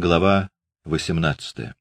Глава 18.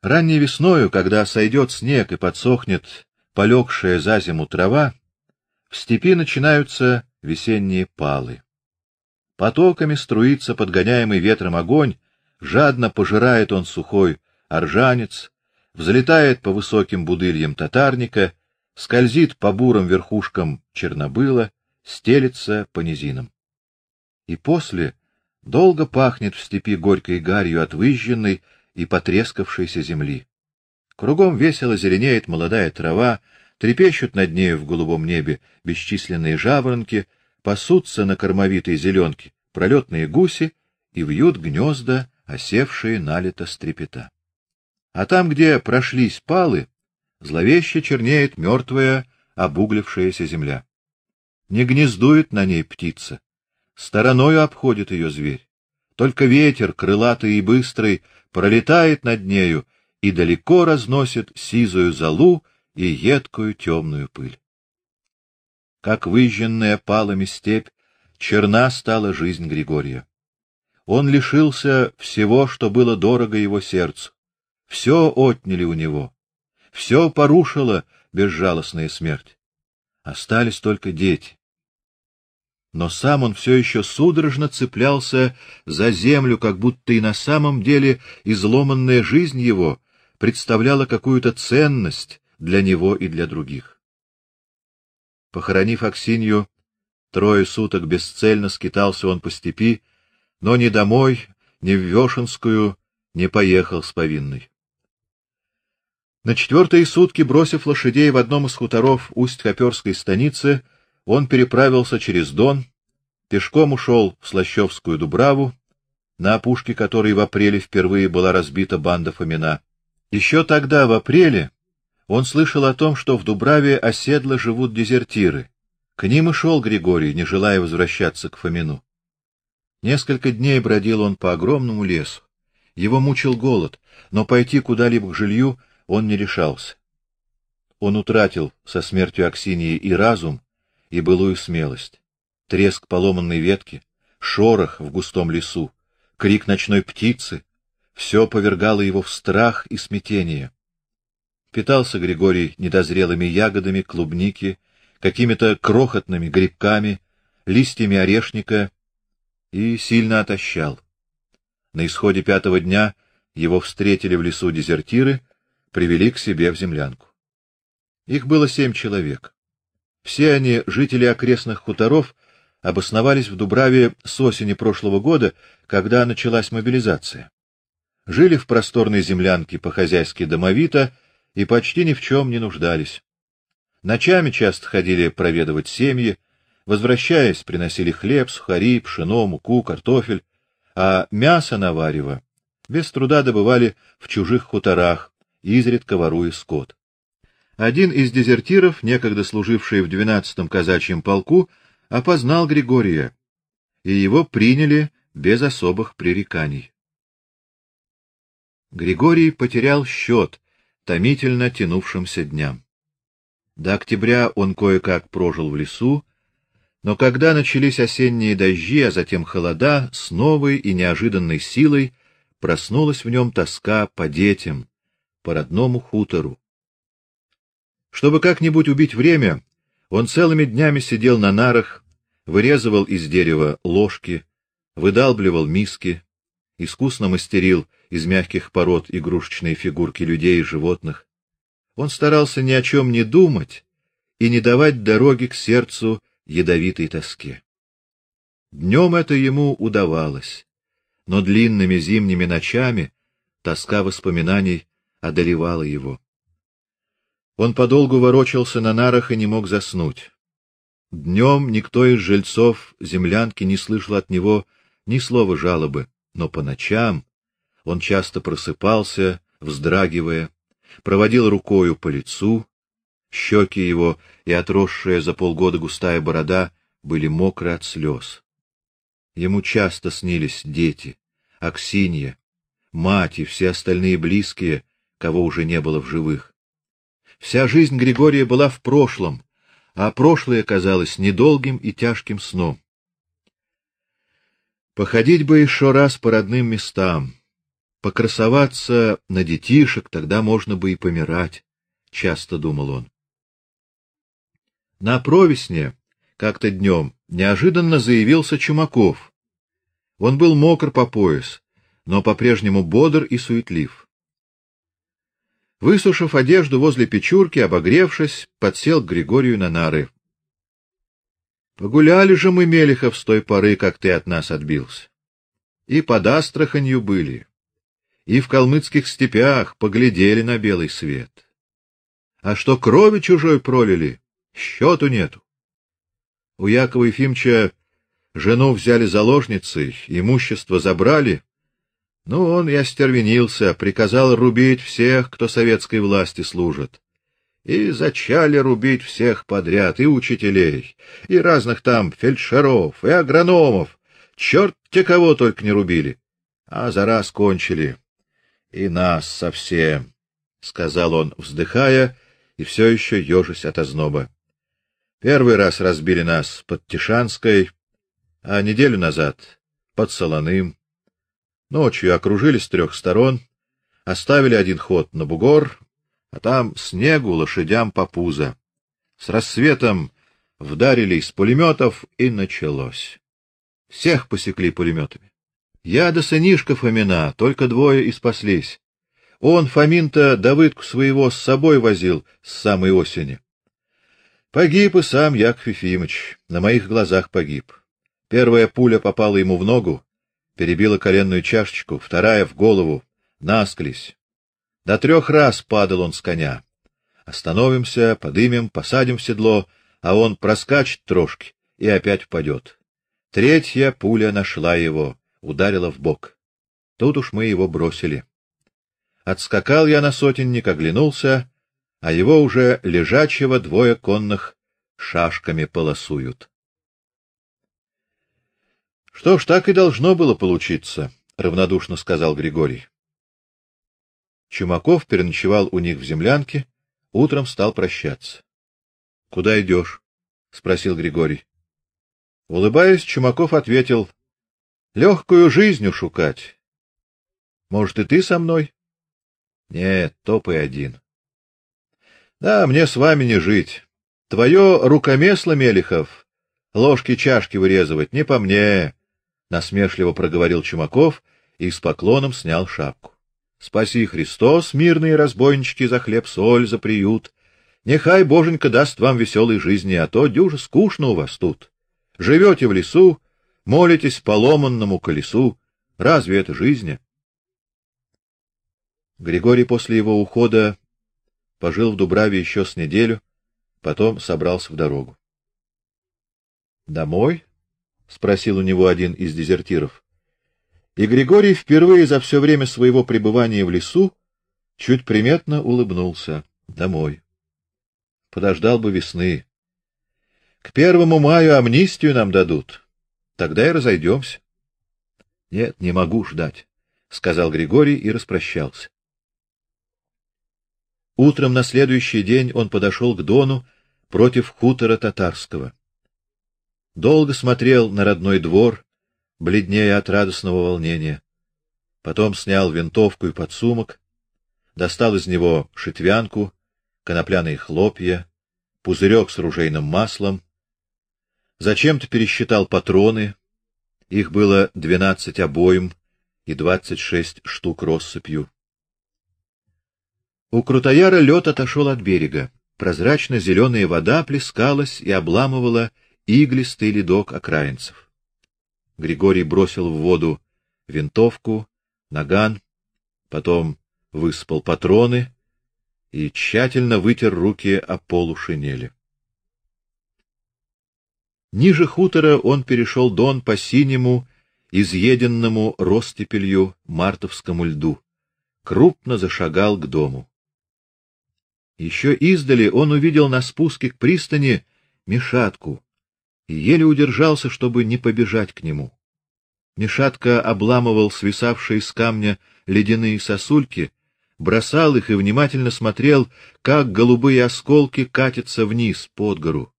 Ранней весною, когда сойдет снег и подсохнет полегшая за зиму трава, в степи начинаются весенние палы. Потоками струится подгоняемый ветром огонь, жадно пожирает он сухой оржанец, взлетает по высоким будыльям татарника, скользит по бурым верхушкам чернобыла, стелется по низинам. И после долго пахнет в степи горькой гарью от выжженной и потрескавшейся земли. Кругом весело зеленеет молодая трава, трепещут над нею в голубом небе бесчисленные жаворонки, пасутся на кормовитой зеленке пролетные гуси и вьют гнезда, осевшие налито стрепета. А там, где прошлись палы, зловеще чернеет мертвая, обуглившаяся земля. Не гнездует на ней птица, стороною обходит ее зверь. Только ветер, крылатый и быстрый, пролетает над нею и далеко разносит сизую золу и едкую темную пыль. Как выжженная палами степь, черна стала жизнь Григория. Он лишился всего, что было дорого его сердцу. Все отняли у него. Все порушила безжалостная смерть. Остались только дети но сам он все еще судорожно цеплялся за землю, как будто и на самом деле изломанная жизнь его представляла какую-то ценность для него и для других. Похоронив Аксинью, трое суток бесцельно скитался он по степи, но ни домой, ни в Вешенскую не поехал с повинной. На четвертые сутки, бросив лошадей в одном из хуторов Усть-Хоперской станицы, он переправился через Дон, пешком ушел в Слащевскую Дубраву, на опушке которой в апреле впервые была разбита банда Фомина. Еще тогда, в апреле, он слышал о том, что в Дубраве оседло живут дезертиры. К ним и шел Григорий, не желая возвращаться к Фомину. Несколько дней бродил он по огромному лесу. Его мучил голод, но пойти куда-либо к жилью он не решался. Он утратил со смертью Аксинии и разум, и былую смелость. Треск поломанной ветки, шорох в густом лесу, крик ночной птицы все повергало его в страх и смятение. Питался Григорий недозрелыми ягодами клубники, какими-то крохотными грибками, листьями орешника и сильно отощал. На исходе пятого дня его встретили в лесу дезертиры, привели к себе в землянку. Их было семь человек. Все они, жители окрестных хуторов, обосновались в Дубраве с осени прошлого года, когда началась мобилизация. Жили в просторной землянке по-хозяйски домовито и почти ни в чем не нуждались. Ночами часто ходили проведывать семьи, возвращаясь, приносили хлеб, сухари, пшено, муку, картофель, а мясо на варево без труда добывали в чужих хуторах, изредка воруя скот. Один из дезертиров, некогда служивший в двенадцатом казачьем полку, опознал Григория, и его приняли без особых пререканий. Григорий потерял счет томительно тянувшимся дням. До октября он кое-как прожил в лесу, но когда начались осенние дожди, а затем холода, с новой и неожиданной силой проснулась в нем тоска по детям, по родному хутору. Чтобы как-нибудь убить время, он целыми днями сидел на нарах, вырезывал из дерева ложки, выдалбливал миски, искусно мастерил из мягких пород игрушечные фигурки людей и животных. Он старался ни о чем не думать и не давать дороги к сердцу ядовитой тоске. Днем это ему удавалось, но длинными зимними ночами тоска воспоминаний одолевала его. Он подолгу ворочался на нарах и не мог заснуть. Днем никто из жильцов землянки не слышал от него ни слова жалобы, но по ночам он часто просыпался, вздрагивая, проводил рукою по лицу, щеки его и отросшая за полгода густая борода были мокры от слез. Ему часто снились дети, Аксинья, мать и все остальные близкие, кого уже не было в живых. Вся жизнь Григория была в прошлом, а прошлое казалось недолгим и тяжким сном. Походить бы еще раз по родным местам, покрасоваться на детишек, тогда можно бы и помирать, часто думал он. На провесне как-то днем неожиданно заявился Чумаков. Он был мокр по пояс, но по-прежнему бодр и суетлив. Высушив одежду возле печурки, обогревшись, подсел к Григорию на нары. Погуляли же мы, Мелехов, с той поры, как ты от нас отбился. И под Астраханью были, и в калмыцких степях поглядели на белый свет. А что крови чужой пролили, счету нету. У Якова Ефимовича жену взяли заложницей, имущество забрали, ну, он и остервенился, приказал рубить всех, кто советской власти служит. И зачали рубить всех подряд, и учителей, и разных там фельдшеров, и агрономов. Черт те кого только не рубили. А за раз кончили. И нас совсем, — сказал он, вздыхая, и все еще ежась от озноба. Первый раз разбили нас под Тишанской, а неделю назад — под Солоным. Ночью окружили с трех сторон, оставили один ход на бугор, а там снегу лошадям по пузо. С рассветом вдарили из пулеметов, и началось. Всех посекли пулеметами. Я до сынишка Фомина, только двое и спаслись. Он, Фомин-то, Давыдку своего с собой возил с самой осени. Погиб и сам Яков Ефимович, на моих глазах погиб. Первая пуля попала ему в ногу, перебила коленную чашечку, вторая в голову, насквозь. До трех раз падал он с коня. Остановимся, подымем, посадим в седло, а он проскачет трошки и опять впадет. Третья пуля нашла его, ударила в бок. Тут уж мы его бросили. Отскакал я на сотенник, оглянулся, а его уже лежачего двое конных шашками полосуют. Что ж, так и должно было получиться, равнодушно сказал Григорий. Чумаков переночевал у них в землянке, утром стал прощаться. Куда идешь? спросил Григорий. Улыбаясь, Чумаков ответил: легкую жизнь шукать. Может, и ты со мной? Нет, топай один. Да, мне с вами не жить. Твое рукомесло, Мелихов, ложки-чашки вырезывать не по мне насмешливо проговорил Чумаков и с поклоном снял шапку. Спаси Христос, мирные разбойнички, за хлеб, соль, за приют. Нехай боженька даст вам веселой жизни, а то дюже скучно у вас тут. Живете в лесу, молитесь поломанному колесу. Разве это жизнь? Григорий после его ухода пожил в Дубраве еще с неделю, потом собрался в дорогу. Домой? Спросил у него один из дезертиров. И Григорий впервые за все время своего пребывания в лесу чуть приметно улыбнулся. Домой. Подождал бы весны. К первому маю амнистию нам дадут. Тогда и разойдемся. Нет, не могу ждать, сказал Григорий и распрощался. Утром на следующий день он подошел к Дону против хутора татарского. Долго смотрел на родной двор, бледнее от радостного волнения. Потом снял винтовку и подсумок, достал из него шитвянку, конопляные хлопья, пузырек с ружейным маслом. Зачем-то пересчитал патроны. Их было двенадцать обоим и двадцать шесть штук россыпью. У Крутояра лед отошел от берега. Прозрачно-зеленая вода плескалась и обламывала иглистый ледок окраинцев. Григорий бросил в воду винтовку, наган, потом высыпал патроны и тщательно вытер руки о полу шинели. Ниже хутора он перешел дон по синему, изъеденному ростепелью мартовскому льду, крупно зашагал к дому. Еще издали он увидел на спуске к пристани мешатку, и еле удержался, чтобы не побежать к нему. Мишатка обламывал свисавшие с камня ледяные сосульки, бросал их и внимательно смотрел, как голубые осколки катятся вниз под гору.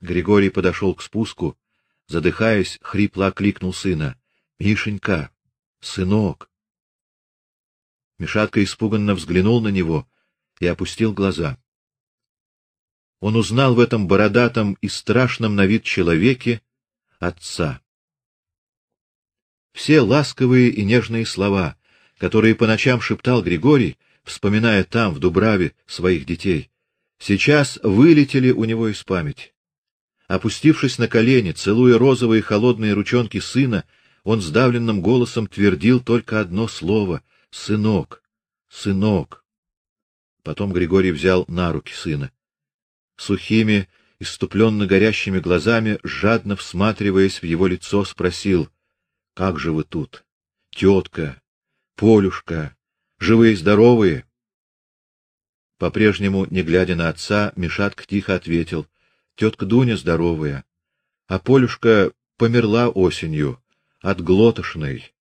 Григорий подошел к спуску, задыхаясь, хрипло окликнул сына. — Мишенька, сынок! Мишатка испуганно взглянул на него и опустил глаза. Он узнал в этом бородатом и страшном на вид человеке отца. Все ласковые и нежные слова, которые по ночам шептал Григорий, вспоминая там, в Дубраве, своих детей, сейчас вылетели у него из памяти. Опустившись на колени, целуя розовые холодные ручонки сына, он сдавленным голосом твердил только одно слово: "Сынок, сынок". Потом Григорий взял на руки сына. Сухими, иступленно горящими глазами, жадно всматриваясь в его лицо, спросил: "Как же вы тут, тетка, Полюшка, живые здоровые?" По-прежнему, не глядя на отца, Мишатка тихо ответил: "Тетка Дуня здоровая, а Полюшка померла осенью от глотошной,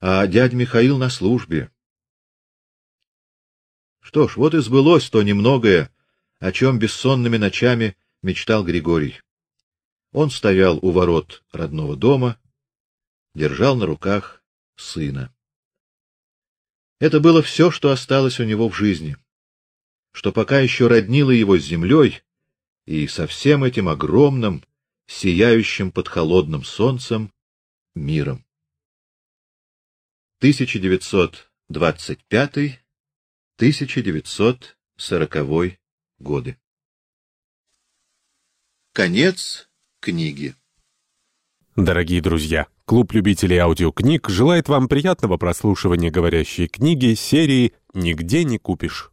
а дядь Михаил на службе. Что ж, вот и сбылось то немногое, о чем бессонными ночами мечтал Григорий. Он стоял у ворот родного дома, держал на руках сына. Это было все, что осталось у него в жизни, что пока еще роднило его с землей и со всем этим огромным, сияющим под холодным солнцем миром. 1925-1940 годы. Конец книги. Дорогие друзья, клуб любителей аудиокниг желает вам приятного прослушивания говорящей книги серии «Нигде не купишь».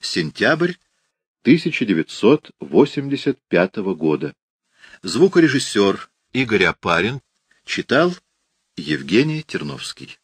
Сентябрь 1985 года. Звукорежиссер Игорь Апарин Читал Евгений Терновский